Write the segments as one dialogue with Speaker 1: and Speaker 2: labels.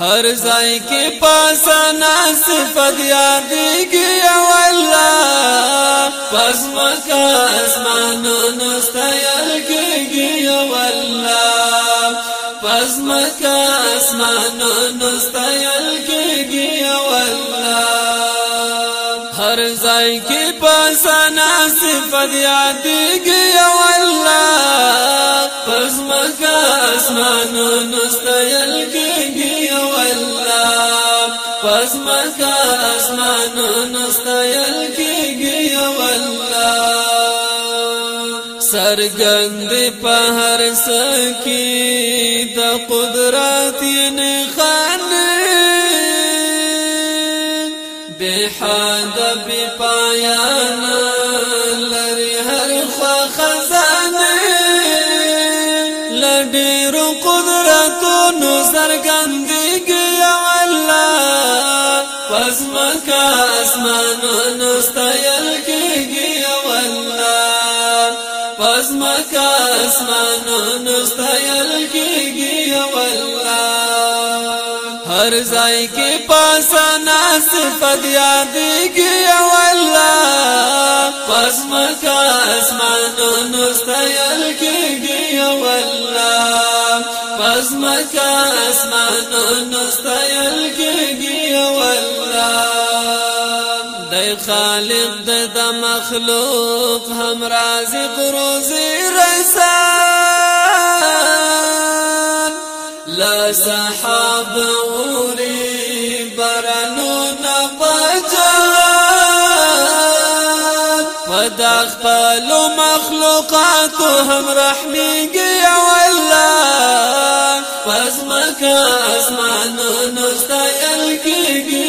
Speaker 1: هر ځای کې پاسانا صفات یادېږي او الله پس مکه اسمانونو ستایل کېږي او الله پس مکه اسمانونو ستایل کېږي او الله هر ځای کې پاسانا صفات یادېږي او الله پس مکه اسمانونو ستایل کېږي پس مکا اسمان نستایل کیږي والله سرګند په هر سکی د قدرت نه خان به حد به پایان لري هر خوا خزانه لډېرو قدرتونو سرګند کا اسمان نستایل کیږي والله پزما کا اسمان نستایل کیږي والله هر ځای کې پاسا ناس پد یادږي والله پزما کا اسمان نستایل کیږي والله پزما کا اسمان نستایل کیږي والله خالق د د مخلوق هم رازق روزی رسان لا صحاب اوری برانو نبجان پداخ پلو مخلوقاتو هم رحمی گی والله پس مکا اسمانو نستایل کی گی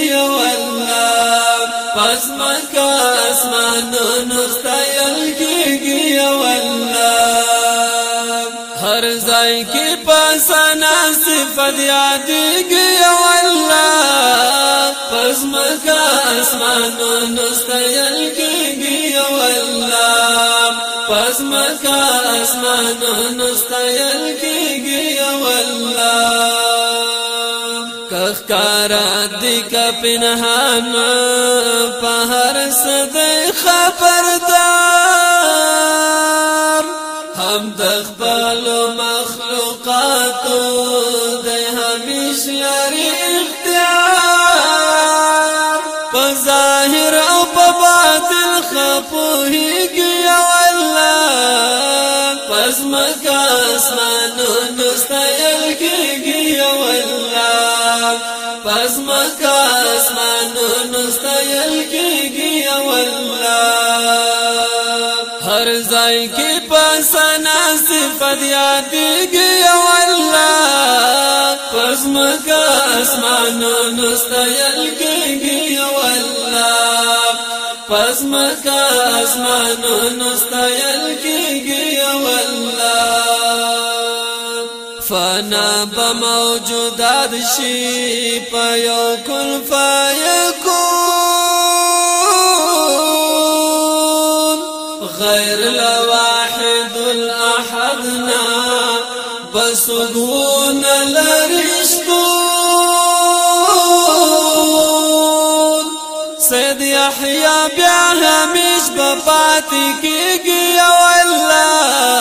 Speaker 1: اسمکا اسمان نستایل کیږي والله هر ځای کې پسنا صفات یادږي والله پسمکا اسمان نستایل کیږي والله پسمکا اسمان نستایل کیږي والله کارا دی کا پنہان په هر صد خبردار هم د خپل مخلوقات د همیش لري اختیار په ظاهر او په باطن خپوهږي الله پس مکه اسمان نو ستایل کېږي پزمکا اسمانونو ستایل کېږي والله هر ځای کې پسنا صفات یادېږي والله پزمکا اسمانونو ستایل کېږي والله پزمکا اسمانونو ستایل کېږي والله فنا به موجودات شي په یو کل الواحد الاحدنا بس دون سید سيد يحيى بها مش پاتې کېږي او الله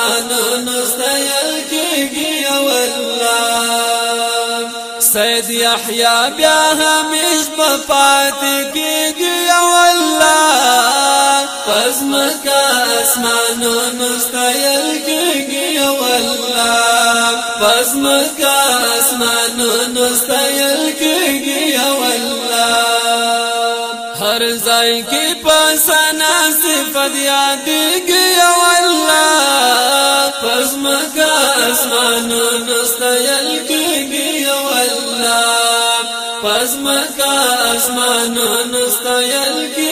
Speaker 1: قرآنونو ستایل کېږي والله سید یحیی بیا همیش په پاتې والله پزمکا اسمانونو ستایل يا والله پزمکا اسمانونو ستایل يا والله هر ځای کې پسنا صفات یادېږي زمکا اسمانو نستیل کیگی واللہ پزمکا اسمانو نستیل کیگی